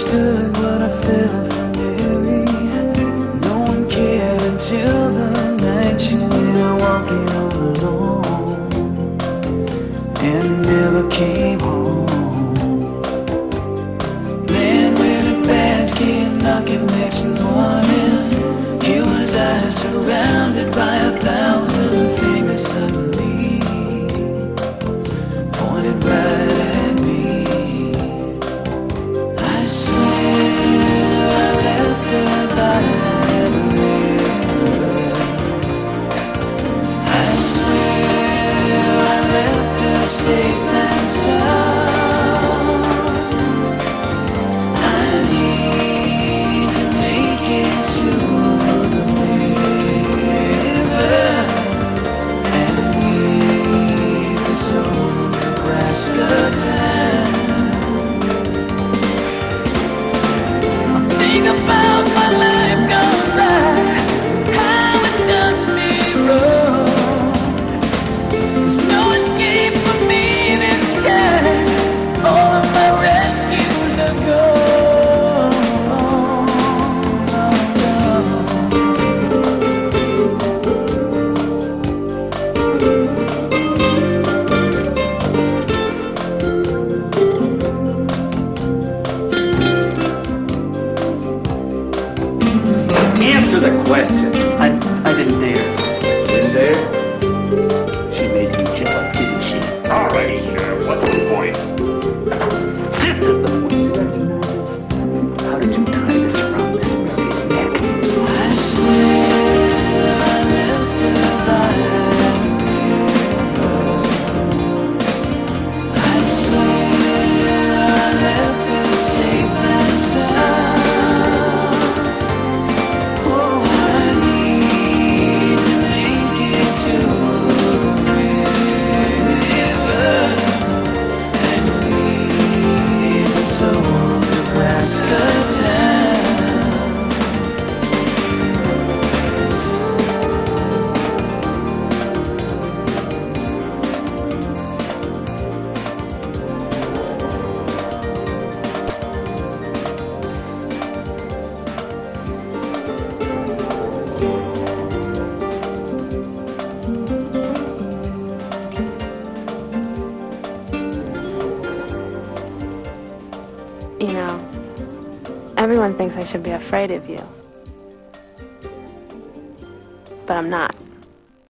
understood what I felt from Mary. No one cared until the night you went out walking all alone and never came home. Man with a badge came knocking next morning. He was I surrounded. answer the question. You know, everyone thinks I should be afraid of you. But I'm not.